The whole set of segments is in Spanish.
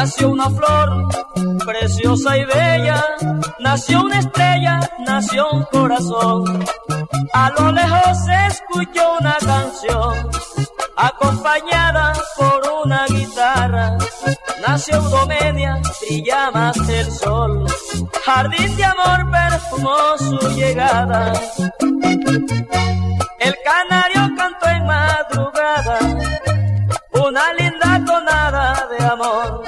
Nació una flor preciosa y bella, nació una estrella, nació un corazón. A lo lejos se escuchó una canción, acompañada por una guitarra. Nació Eudomedia, brilla más el sol. Jardín de amor perfumó su llegada. El canario cantó en madrugada una linda tonada de amor.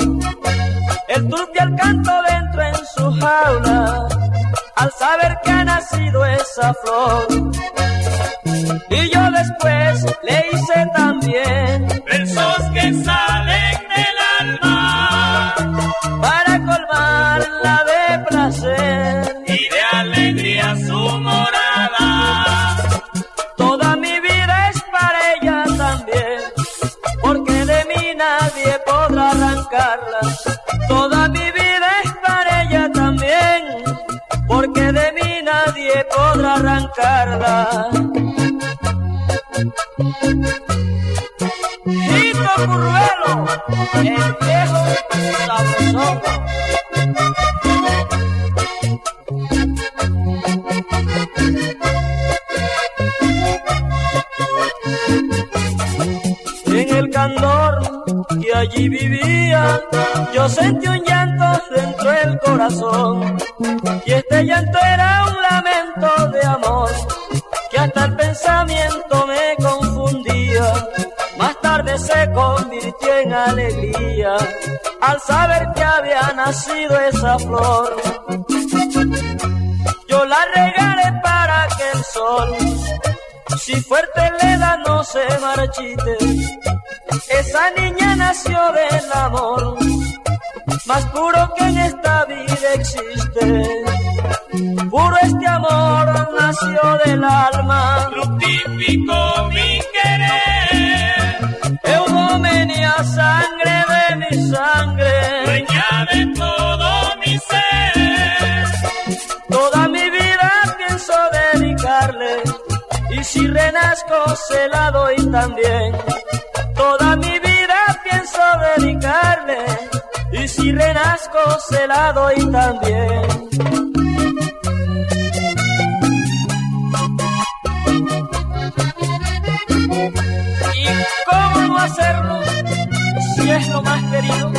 El turpial canto dentro en su jaula, al saber que ha nacido esa flor. Alegría su morada. Toda mi vida es para ella también, porque de mí nadie podrá arrancarla. Toda mi vida es para ella también, porque de mí nadie podrá arrancarla. Hito Curruelo, el viejo sabrosón. Allí vivía, yo sentí un llanto dentro del corazón. Y este llanto era un lamento de amor, que hasta el pensamiento me confundía. Más tarde se convirtió en alegría, al saber que había nacido esa flor. Yo la regalé para que el sol si fuerte le da no se marchite. Esa niña nació del amor, más puro que en esta vida existe. Puro este amor nació del alma, Fructificó mi querer, Eudomenia, sangre de mi sangre. dueña de todo mi ser. Toda mi vida pienso dedicarle y si renazco se la doy también. Toda mi vida pienso dedicarle y si renazco se la doy también. ¿Y cómo no hacerlo si es lo más querido?